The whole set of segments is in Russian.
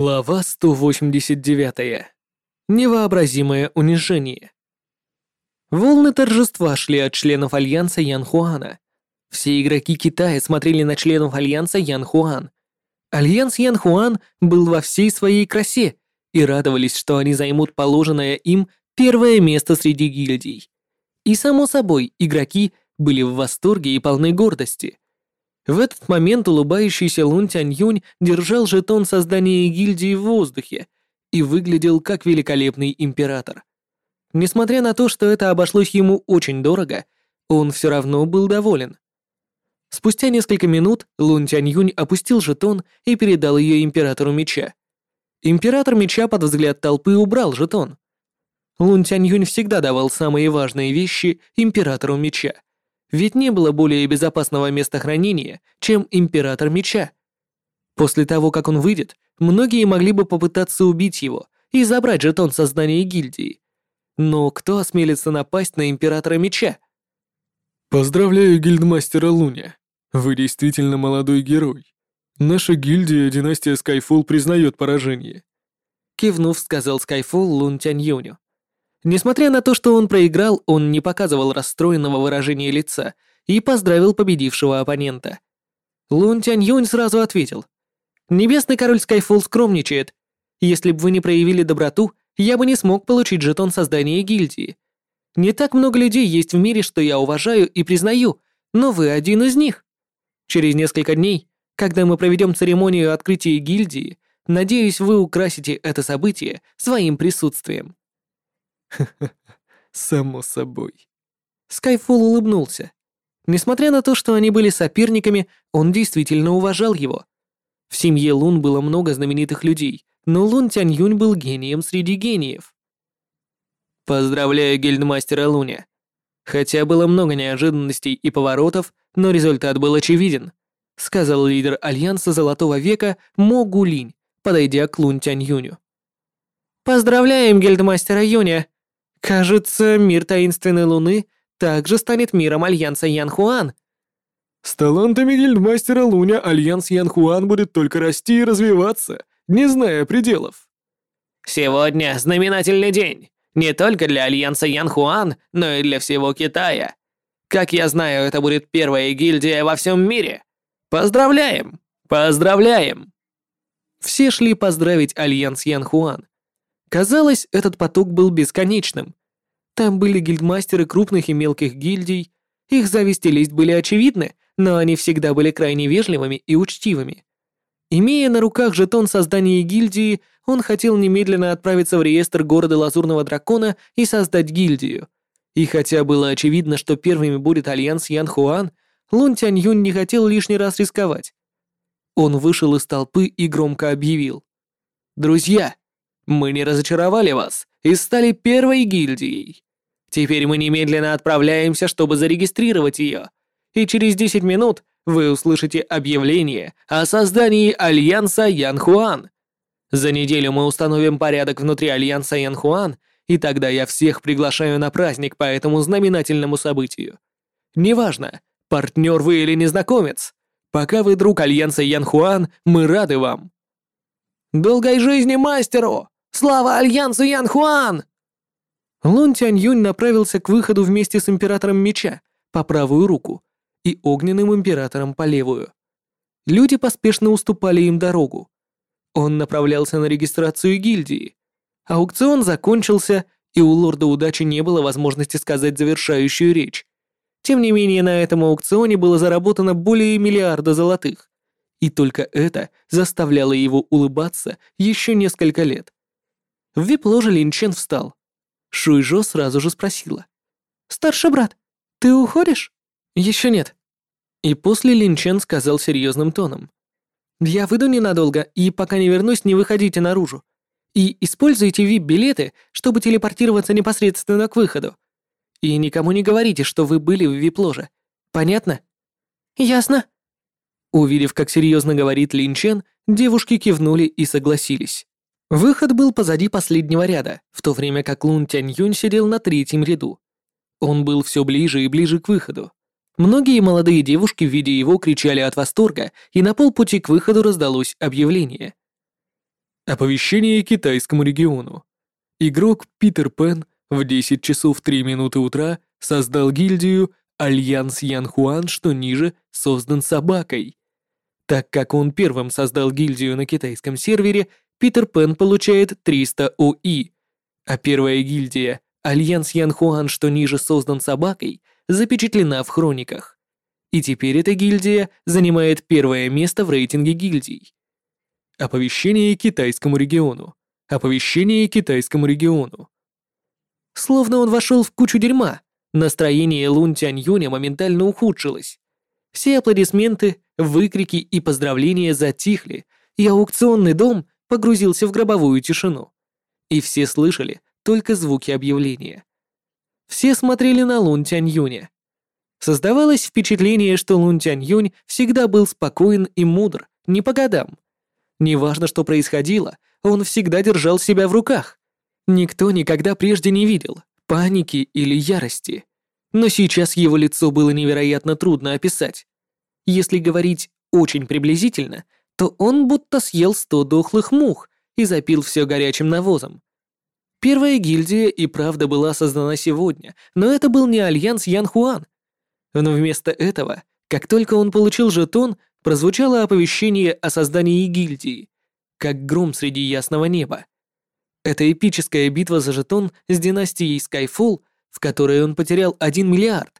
Глава 189. Невообразимое унижение. Волны торжества шли от членов Альянса Ян Хуана. Все игроки Китая смотрели на членов Альянса Ян Хуан. Альянс Ян Хуан был во всей своей красе и радовались, что они займут положенное им первое место среди гильдий. И само собой, игроки были в восторге и полны гордости. В этот момент улыбающийся Лун Тянь Юнь держал жетон создания гильдии в воздухе и выглядел как великолепный император. Несмотря на то, что это обошлось ему очень дорого, он все равно был доволен. Спустя несколько минут Лун Тянь Юнь опустил жетон и передал ее императору меча. Император меча под взгляд толпы убрал жетон. Лун Тянь Юнь всегда давал самые важные вещи императору меча ведь не было более безопасного места хранения, чем Император Меча. После того, как он выйдет, многие могли бы попытаться убить его и забрать жетон создания гильдии. Но кто осмелится напасть на Императора Меча? Поздравляю, гильдмастера Луня. Вы действительно молодой герой. Наша гильдия, династия Скайфолл, признает поражение. Кивнув, сказал Скайфолл Лун Тянь Юню. Несмотря на то, что он проиграл, он не показывал расстроенного выражения лица и поздравил победившего оппонента. Лун Тянь Юнь сразу ответил. «Небесный король Скайфолл скромничает. Если бы вы не проявили доброту, я бы не смог получить жетон создания гильдии. Не так много людей есть в мире, что я уважаю и признаю, но вы один из них. Через несколько дней, когда мы проведем церемонию открытия гильдии, надеюсь, вы украсите это событие своим присутствием. само собой. Скайфолл улыбнулся. Несмотря на то, что они были соперниками, он действительно уважал его. В семье Лун было много знаменитых людей, но Лун Тянь Юнь был гением среди гениев. Поздравляю гильдмастера Луня. Хотя было много неожиданностей и поворотов, но результат был очевиден, сказал лидер Альянса Золотого Века Мо Гулинь, подойдя к Лун Тянь Юню. Поздравляем гильдмастера Юня. Кажется, мир таинственной луны также станет миром Альянса Янхуан. С талантами гильдмастера Луня Альянс Янхуан будет только расти и развиваться, не зная пределов. Сегодня знаменательный день. Не только для Альянса Янхуан, но и для всего Китая. Как я знаю, это будет первая гильдия во всем мире. Поздравляем! Поздравляем! Все шли поздравить Альянс Янхуан. Казалось, этот поток был бесконечным. Там были гильдмастеры крупных и мелких гильдий, их зависть и лесть были очевидны, но они всегда были крайне вежливыми и учтивыми. Имея на руках жетон создания гильдии, он хотел немедленно отправиться в реестр города Лазурного Дракона и создать гильдию. И хотя было очевидно, что первыми будет альянс Ян Хуан, Лун Тянь Юнь не хотел лишний раз рисковать. Он вышел из толпы и громко объявил. «Друзья, мы не разочаровали вас и стали первой гильдией. Теперь мы немедленно отправляемся, чтобы зарегистрировать ее. И через 10 минут вы услышите объявление о создании Альянса Янхуан. За неделю мы установим порядок внутри Альянса Янхуан, и тогда я всех приглашаю на праздник по этому знаменательному событию. Неважно, партнер вы или незнакомец, пока вы друг Альянса Янхуан, мы рады вам. Долгой жизни мастеру! Слава Альянсу Янхуан!» Лун Тянь Юнь направился к выходу вместе с Императором Меча по правую руку и Огненным Императором по левую. Люди поспешно уступали им дорогу. Он направлялся на регистрацию гильдии. Аукцион закончился, и у Лорда Удачи не было возможности сказать завершающую речь. Тем не менее, на этом аукционе было заработано более миллиарда золотых. И только это заставляло его улыбаться еще несколько лет. В вип-ложе Лин встал. Шуйжо сразу же спросила. «Старший брат, ты уходишь?» «Еще нет». И после Лин сказал серьезным тоном. «Я выйду ненадолго, и пока не вернусь, не выходите наружу. И используйте вип-билеты, чтобы телепортироваться непосредственно к выходу. И никому не говорите, что вы были в вип-ложе. Понятно?» «Ясно». Увидев, как серьезно говорит Лин девушки кивнули и согласились. Выход был позади последнего ряда, в то время как Лун Тянь Юнь сидел на третьем ряду. Он был все ближе и ближе к выходу. Многие молодые девушки, видя его, кричали от восторга, и на полпути к выходу раздалось объявление. Оповещение китайскому региону. Игрок Питер Пен в 10 часов 3 минуты утра создал гильдию Альянс Янхуан, что ниже создан собакой. Так как он первым создал гильдию на китайском сервере, Питер Пен получает 300 ОИ, а первая гильдия Альянс Янхуан, что ниже создан собакой, запечатлена в хрониках. И теперь эта гильдия занимает первое место в рейтинге гильдий. Оповещение китайскому региону. Оповещение китайскому региону. Словно он вошел в кучу дерьма. Настроение Лун Тянь Юня моментально ухудшилось. Все аплодисменты, выкрики и поздравления затихли, и аукционный дом погрузился в гробовую тишину. И все слышали только звуки объявления. Все смотрели на Лун Тянь Юня. Создавалось впечатление, что Лун Тянь Юнь всегда был спокоен и мудр, не по годам. Неважно, что происходило, он всегда держал себя в руках. Никто никогда прежде не видел паники или ярости. Но сейчас его лицо было невероятно трудно описать. Если говорить очень приблизительно, то он будто съел сто дохлых мух и запил все горячим навозом. Первая гильдия и правда была создана сегодня, но это был не альянс Ян Хуан. Но вместо этого, как только он получил жетон, прозвучало оповещение о создании гильдии, как гром среди ясного неба. Это эпическая битва за жетон с династией Skyfall, в которой он потерял 1 миллиард.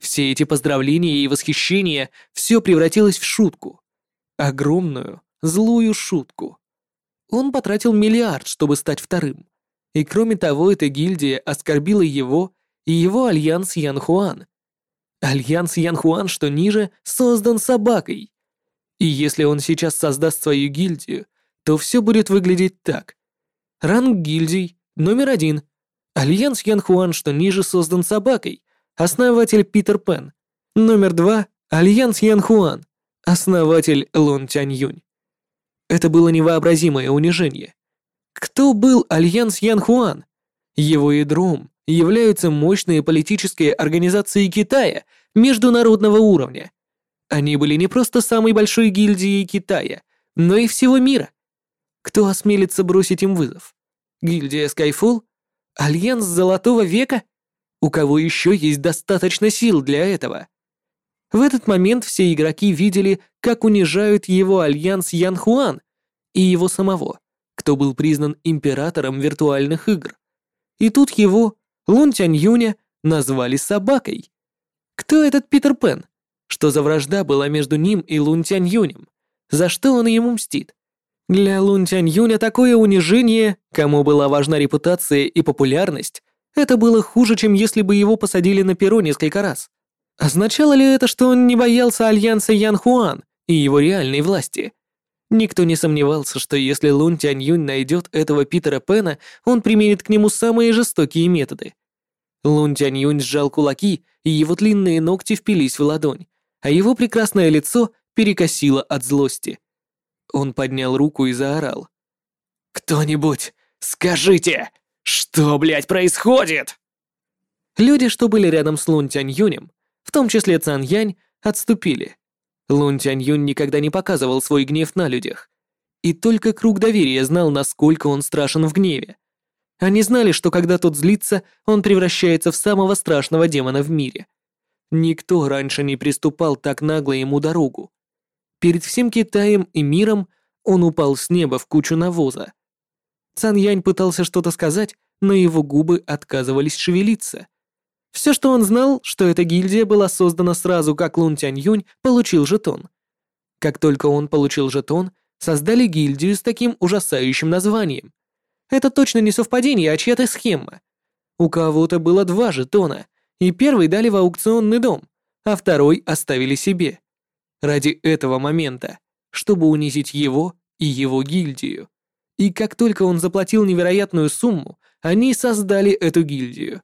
Все эти поздравления и восхищения, все превратилось в шутку. Огромную, злую шутку. Он потратил миллиард, чтобы стать вторым. И кроме того, эта гильдия оскорбила его и его альянс Янхуан. Альянс Янхуан, что ниже, создан собакой. И если он сейчас создаст свою гильдию, то все будет выглядеть так. Ранг гильдий номер один. Альянс Янхуан, что ниже создан собакой. Основатель Питер Пен. Номер два. Альянс Янхуан. Основатель Лон Тянь Юнь. Это было невообразимое унижение. Кто был Альянс Янхуан? Его ядром являются мощные политические организации Китая международного уровня. Они были не просто самой большой гильдией Китая, но и всего мира. Кто осмелится бросить им вызов? Гильдия Skyfall? Альянс Золотого Века? У кого еще есть достаточно сил для этого? В этот момент все игроки видели, как унижают его альянс Ян Хуан и его самого, кто был признан императором виртуальных игр. И тут его, Лун Тянь Юня, назвали собакой. Кто этот Питер Пен? Что за вражда была между ним и Лун Тянь Юнем? За что он ему мстит? Для Лун Тянь Юня такое унижение, кому была важна репутация и популярность, это было хуже, чем если бы его посадили на перо несколько раз. Означало ли это, что он не боялся альянса Ян Хуан и его реальной власти? Никто не сомневался, что если Лун Тянь Юнь найдет этого Питера Пена, он применит к нему самые жестокие методы. Лун Тянь Юнь сжал кулаки, и его длинные ногти впились в ладонь, а его прекрасное лицо перекосило от злости. Он поднял руку и заорал. «Кто-нибудь, скажите, что, блядь, происходит?» Люди, что были рядом с Лун Тянь Юнем, в том числе Цан Янь, отступили. Лун Тянь Юнь никогда не показывал свой гнев на людях. И только круг доверия знал, насколько он страшен в гневе. Они знали, что когда тот злится, он превращается в самого страшного демона в мире. Никто раньше не приступал так нагло ему дорогу. Перед всем Китаем и миром он упал с неба в кучу навоза. Цан Янь пытался что-то сказать, но его губы отказывались шевелиться. Все, что он знал, что эта гильдия была создана сразу, как Лун Тянь Юнь получил жетон. Как только он получил жетон, создали гильдию с таким ужасающим названием. Это точно не совпадение, а чья-то схема. У кого-то было два жетона, и первый дали в аукционный дом, а второй оставили себе ради этого момента, чтобы унизить его и его гильдию. И как только он заплатил невероятную сумму, они создали эту гильдию.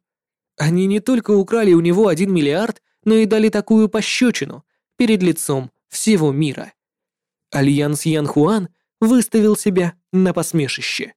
Они не только украли у него один миллиард, но и дали такую пощечину перед лицом всего мира. Альянс Ян Хуан выставил себя на посмешище.